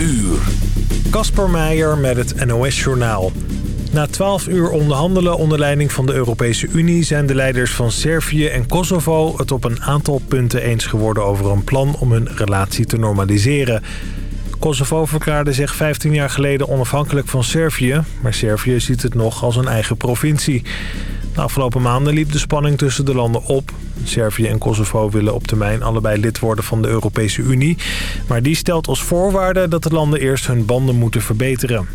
uur. Kasper Meijer met het NOS-journaal. Na twaalf uur onderhandelen onder leiding van de Europese Unie... zijn de leiders van Servië en Kosovo het op een aantal punten eens geworden... over een plan om hun relatie te normaliseren. Kosovo verklaarde zich 15 jaar geleden onafhankelijk van Servië... maar Servië ziet het nog als een eigen provincie. De afgelopen maanden liep de spanning tussen de landen op. Servië en Kosovo willen op termijn allebei lid worden van de Europese Unie. Maar die stelt als voorwaarde dat de landen eerst hun banden moeten verbeteren.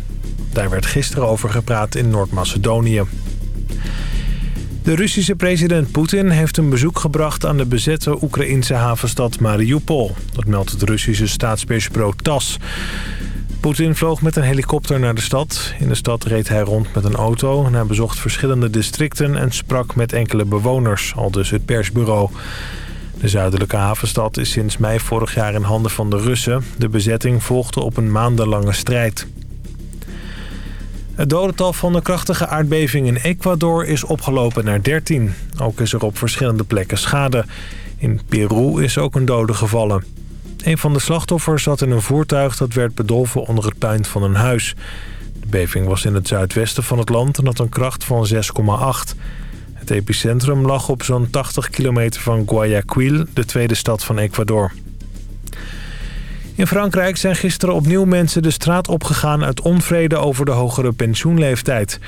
Daar werd gisteren over gepraat in Noord-Macedonië. De Russische president Poetin heeft een bezoek gebracht aan de bezette Oekraïnse havenstad Mariupol. Dat meldt het Russische staatspersbureau TAS. Poetin vloog met een helikopter naar de stad. In de stad reed hij rond met een auto. En hij bezocht verschillende districten en sprak met enkele bewoners, al dus het persbureau. De zuidelijke havenstad is sinds mei vorig jaar in handen van de Russen. De bezetting volgde op een maandenlange strijd. Het dodental van de krachtige aardbeving in Ecuador is opgelopen naar 13. Ook is er op verschillende plekken schade. In Peru is ook een dode gevallen. Een van de slachtoffers zat in een voertuig dat werd bedolven onder het puin van een huis. De beving was in het zuidwesten van het land en had een kracht van 6,8. Het epicentrum lag op zo'n 80 kilometer van Guayaquil, de tweede stad van Ecuador. In Frankrijk zijn gisteren opnieuw mensen de straat opgegaan uit onvrede over de hogere pensioenleeftijd.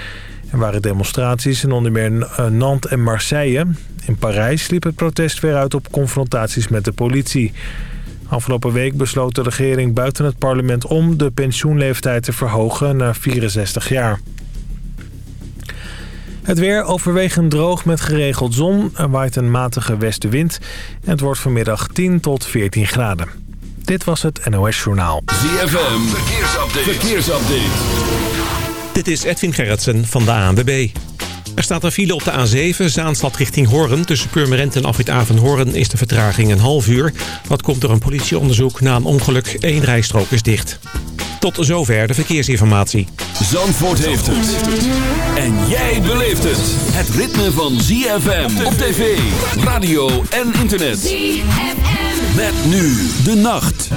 Er waren demonstraties in onder meer Nantes en Marseille. In Parijs liep het protest weer uit op confrontaties met de politie. Afgelopen week besloot de regering buiten het parlement om de pensioenleeftijd te verhogen naar 64 jaar. Het weer overwegend droog met geregeld zon. Er waait een matige westenwind. En het wordt vanmiddag 10 tot 14 graden. Dit was het NOS Journaal. ZFM, verkeersupdate. verkeersupdate. Dit is Edwin Gerritsen van de ANWB. Er staat een file op de A7, Zaanstad richting Hoorn. Tussen Purmerend en Afrit Hoorn is de vertraging een half uur. Dat komt door een politieonderzoek na een ongeluk. Eén rijstrook is dicht. Tot zover de verkeersinformatie. Zandvoort heeft het. En jij beleeft het. Het ritme van ZFM op tv, radio en internet. ZFM. Met nu de nacht.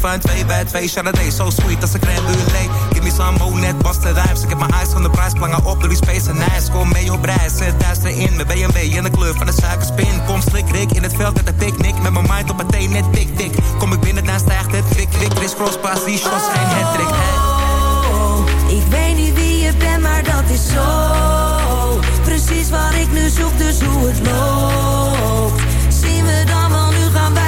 van twee bij twee. zo so sweet als een crème. Give me some money, net vaste rijms. Ik heb mijn eyes van de prijs, plangen op door die space en ijs. Kom mee op reis, zet duister in. Mijn BMW in de kleur van de suikerspin. Kom slik, rik in het veld met een picknick Met mijn mind op het thee, net tik, tik. Kom ik binnen, dan stijgt het kwik, kwik. Chris Cross, pas die shots, geen oh, het trick. Ik weet niet wie je bent, maar dat is zo. Precies wat ik nu zoek, dus hoe het loopt. Zien we dan wel, nu gaan wij.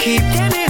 keep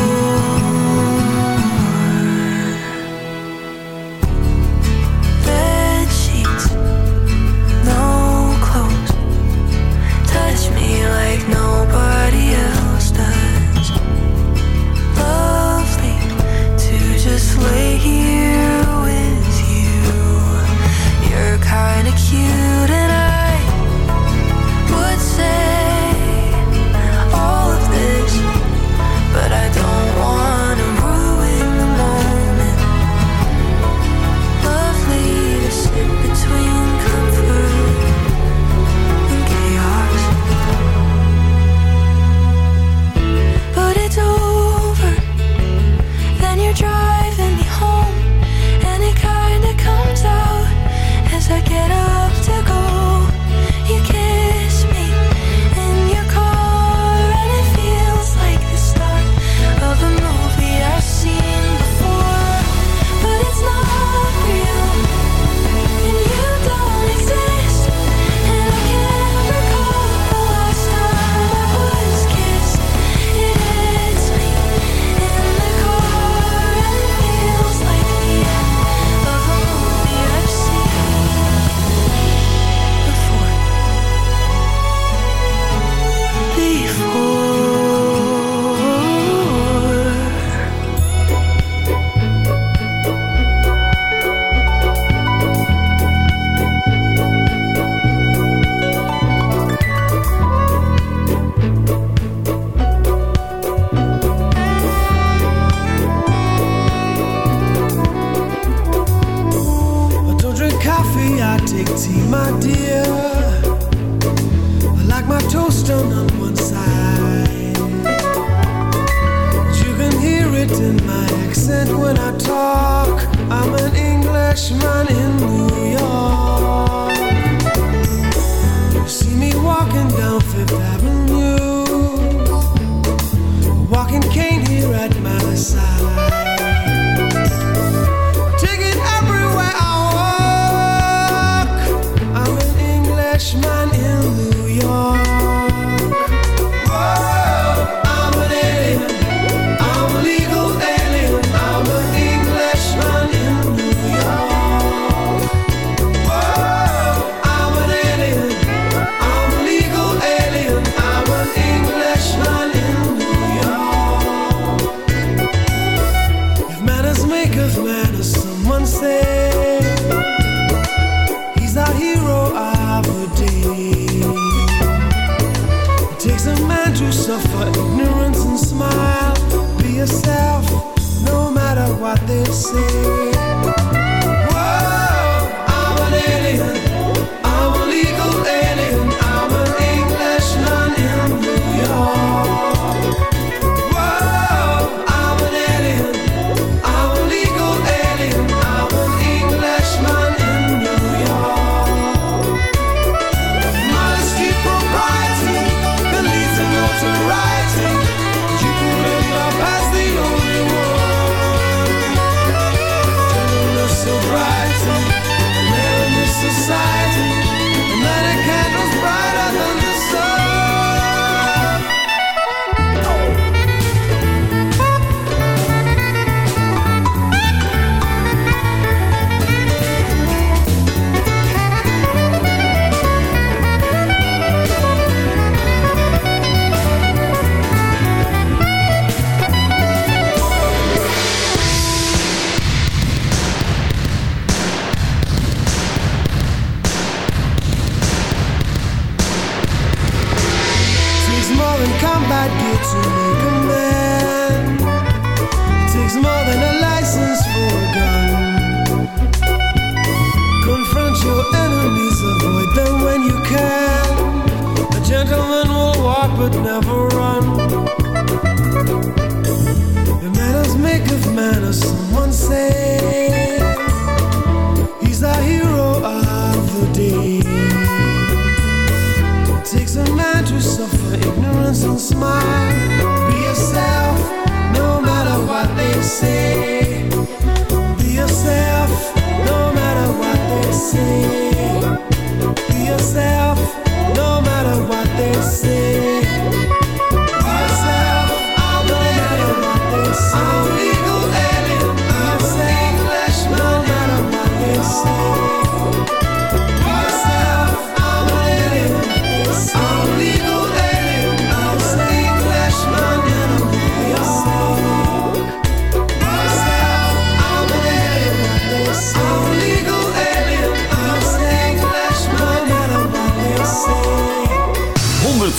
Nobody else of man, someone say he's our hero of the day. It takes a man to suffer ignorance and smile. Be yourself, no matter what they say. so smile. Be yourself, no matter what they say. Be yourself, no matter what they say. Be yourself.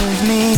of me.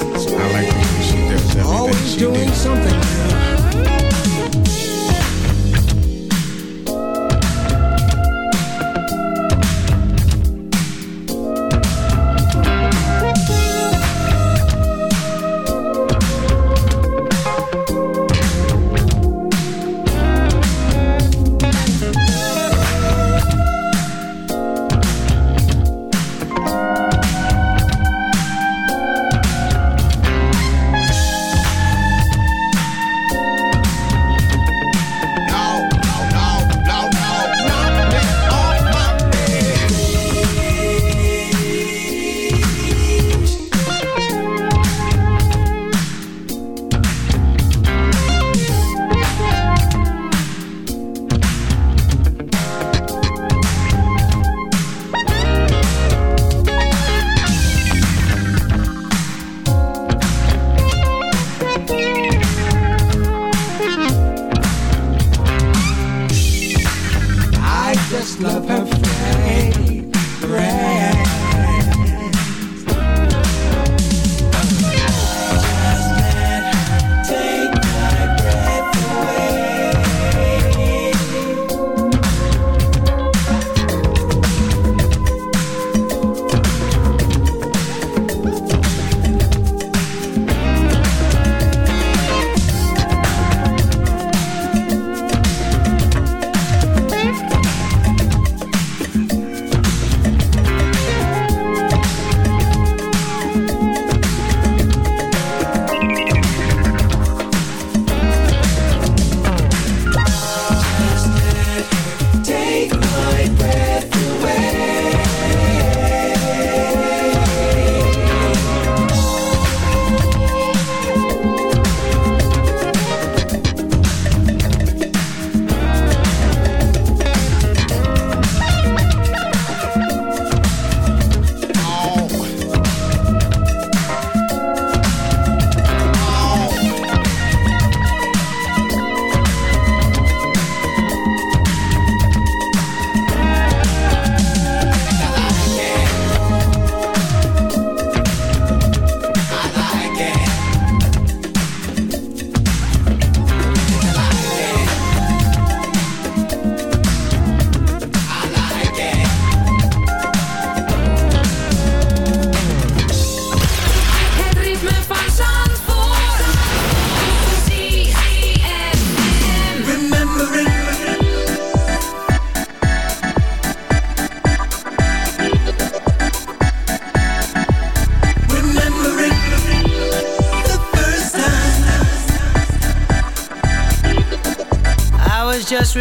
I like the way she does everything Always she doing did. something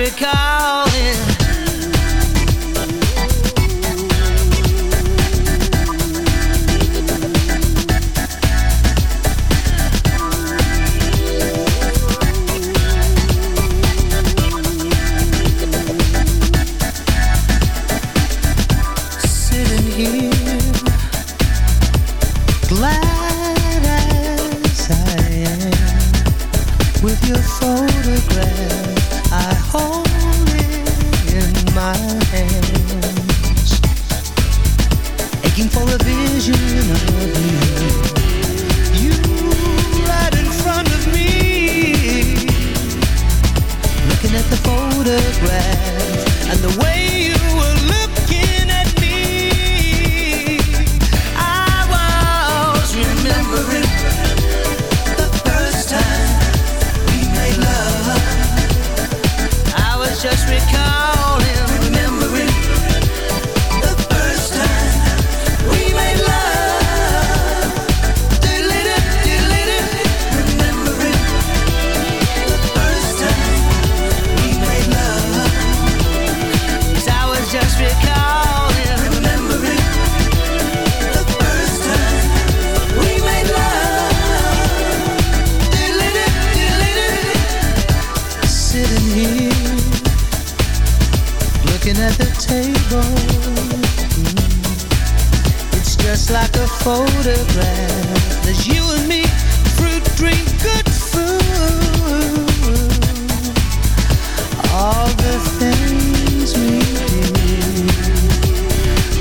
just looking at the table. Mm. It's just like a photograph. There's you and me, fruit, drink, good food. All the things we did,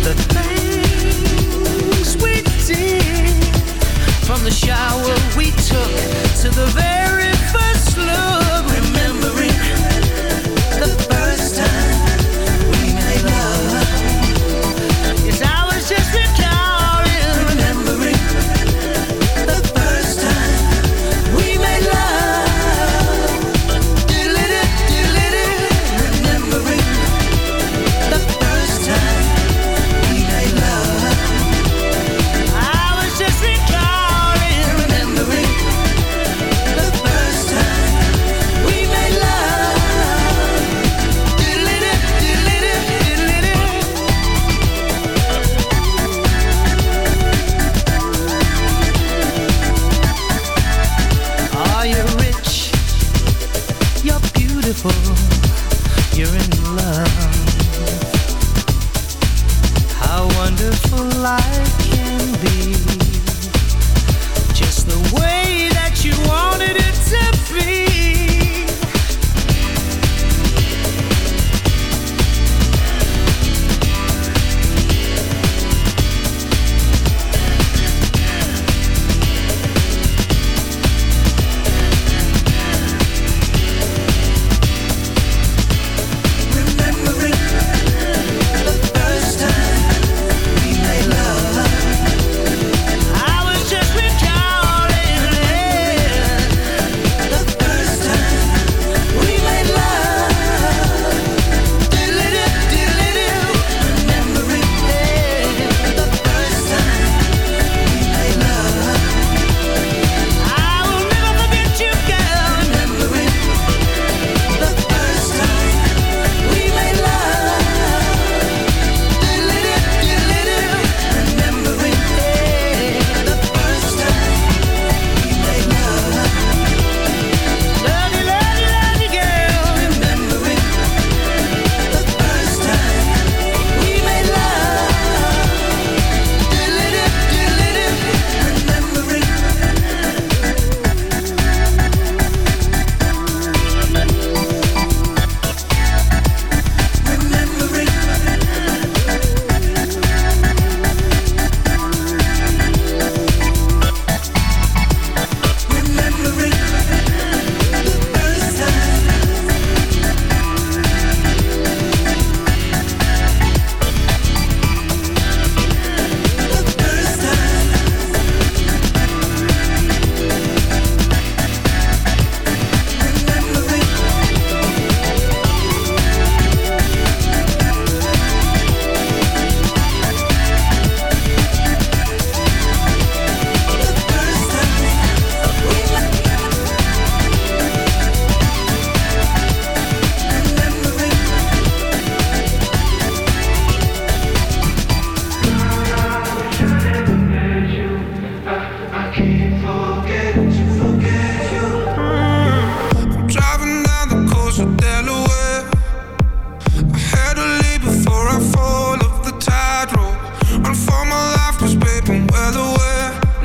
The things we did. From the shower we took to the very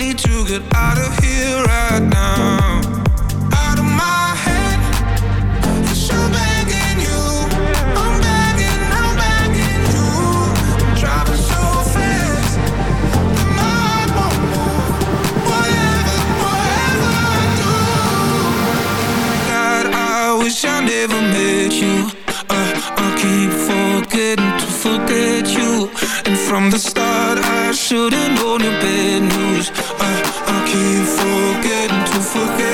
need to get out of here right now. Out of my head, cause I'm begging you. I'm begging, I'm begging you. Driving so fast, the mind won't move. Whatever, whatever I do. God, I wish I never met you. Uh, I keep forgetting to forget you. From the start I should've known your bad news. I, I keep forgetting to forget.